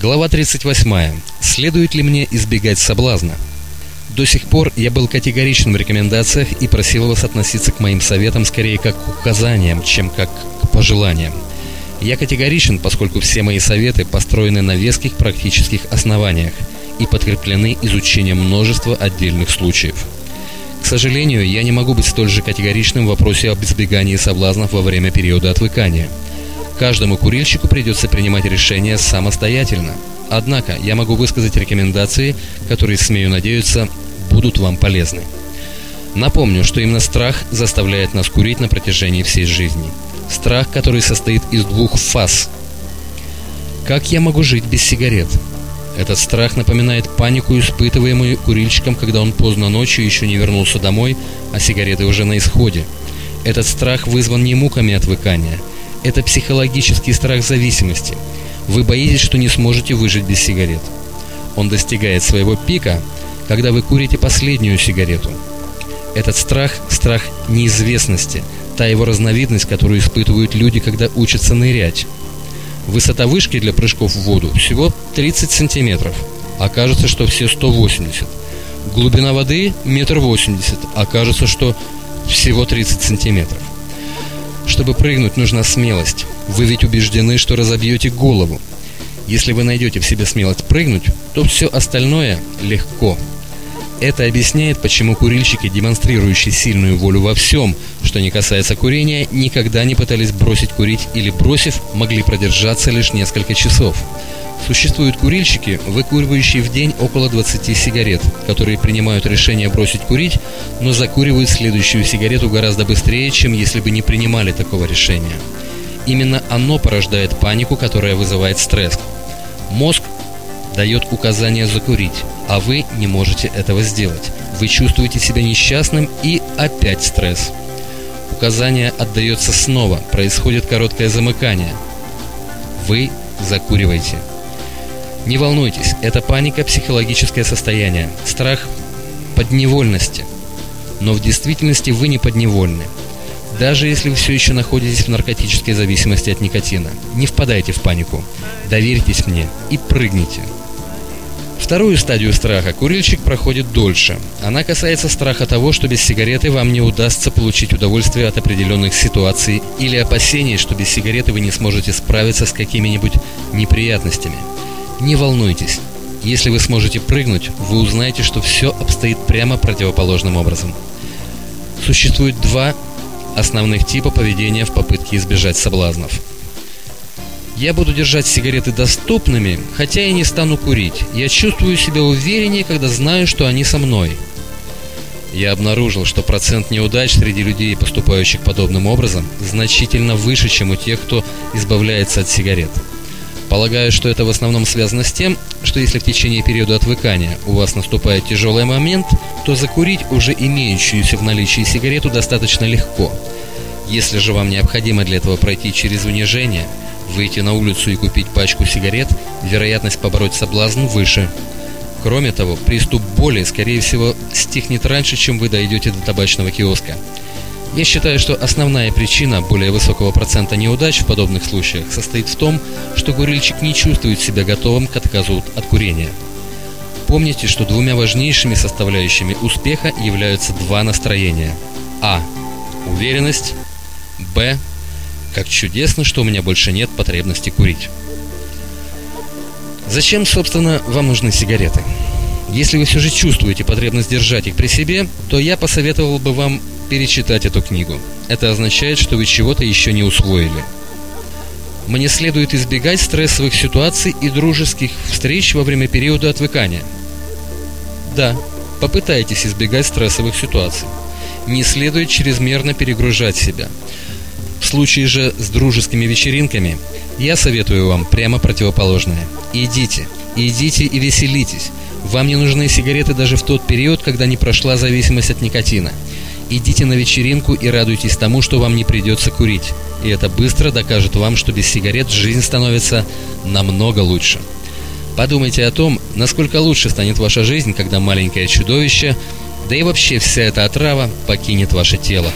Глава 38. Следует ли мне избегать соблазна? До сих пор я был категоричен в рекомендациях и просил вас относиться к моим советам скорее как к указаниям, чем как к пожеланиям. Я категоричен, поскольку все мои советы построены на веских практических основаниях и подкреплены изучением множества отдельных случаев. К сожалению, я не могу быть столь же категоричным в вопросе об избегании соблазнов во время периода отвыкания – Каждому курильщику придется принимать решение самостоятельно. Однако я могу высказать рекомендации, которые, смею надеяться, будут вам полезны. Напомню, что именно страх заставляет нас курить на протяжении всей жизни. Страх, который состоит из двух фаз. Как я могу жить без сигарет? Этот страх напоминает панику, испытываемую курильщиком, когда он поздно ночью еще не вернулся домой, а сигареты уже на исходе. Этот страх вызван не муками отвыкания – это психологический страх зависимости. Вы боитесь, что не сможете выжить без сигарет. Он достигает своего пика, когда вы курите последнюю сигарету. Этот страх – страх неизвестности, та его разновидность, которую испытывают люди, когда учатся нырять. Высота вышки для прыжков в воду всего 30 сантиметров, а кажется, что все 180. Глубина воды – метр восемьдесят, а кажется, что всего 30 сантиметров. Чтобы прыгнуть, нужна смелость. Вы ведь убеждены, что разобьете голову. Если вы найдете в себе смелость прыгнуть, то все остальное легко. Это объясняет, почему курильщики, демонстрирующие сильную волю во всем, что не касается курения, никогда не пытались бросить курить или, бросив, могли продержаться лишь несколько часов. Существуют курильщики, выкуривающие в день около 20 сигарет, которые принимают решение бросить курить, но закуривают следующую сигарету гораздо быстрее, чем если бы не принимали такого решения. Именно оно порождает панику, которая вызывает стресс. Мозг дает указание закурить, а вы не можете этого сделать. Вы чувствуете себя несчастным и опять стресс. Указание отдается снова, происходит короткое замыкание. Вы закуриваете. Не волнуйтесь, это паника – психологическое состояние, страх подневольности. Но в действительности вы не подневольны. Даже если вы все еще находитесь в наркотической зависимости от никотина, не впадайте в панику. Доверьтесь мне и прыгните. Вторую стадию страха курильщик проходит дольше. Она касается страха того, что без сигареты вам не удастся получить удовольствие от определенных ситуаций или опасений, что без сигареты вы не сможете справиться с какими-нибудь неприятностями – не волнуйтесь, если вы сможете прыгнуть, вы узнаете, что все обстоит прямо противоположным образом. Существует два основных типа поведения в попытке избежать соблазнов. Я буду держать сигареты доступными, хотя и не стану курить. Я чувствую себя увереннее, когда знаю, что они со мной. Я обнаружил, что процент неудач среди людей, поступающих подобным образом, значительно выше, чем у тех, кто избавляется от сигарет. Полагаю, что это в основном связано с тем, что если в течение периода отвыкания у вас наступает тяжелый момент, то закурить уже имеющуюся в наличии сигарету достаточно легко. Если же вам необходимо для этого пройти через унижение, выйти на улицу и купить пачку сигарет, вероятность побороть соблазн выше. Кроме того, приступ боли, скорее всего, стихнет раньше, чем вы дойдете до табачного киоска. Я считаю, что основная причина более высокого процента неудач в подобных случаях состоит в том, что курильщик не чувствует себя готовым к отказу от курения. Помните, что двумя важнейшими составляющими успеха являются два настроения. А. Уверенность. Б. Как чудесно, что у меня больше нет потребности курить. Зачем, собственно, вам нужны сигареты? Если вы все же чувствуете потребность держать их при себе, то я посоветовал бы вам перечитать эту книгу. Это означает, что вы чего-то еще не усвоили. Мне следует избегать стрессовых ситуаций и дружеских встреч во время периода отвыкания. Да, попытайтесь избегать стрессовых ситуаций. Не следует чрезмерно перегружать себя. В случае же с дружескими вечеринками я советую вам прямо противоположное. Идите, идите и веселитесь. Вам не нужны сигареты даже в тот период, когда не прошла зависимость от никотина. Идите на вечеринку и радуйтесь тому, что вам не придется курить. И это быстро докажет вам, что без сигарет жизнь становится намного лучше. Подумайте о том, насколько лучше станет ваша жизнь, когда маленькое чудовище, да и вообще вся эта отрава покинет ваше тело.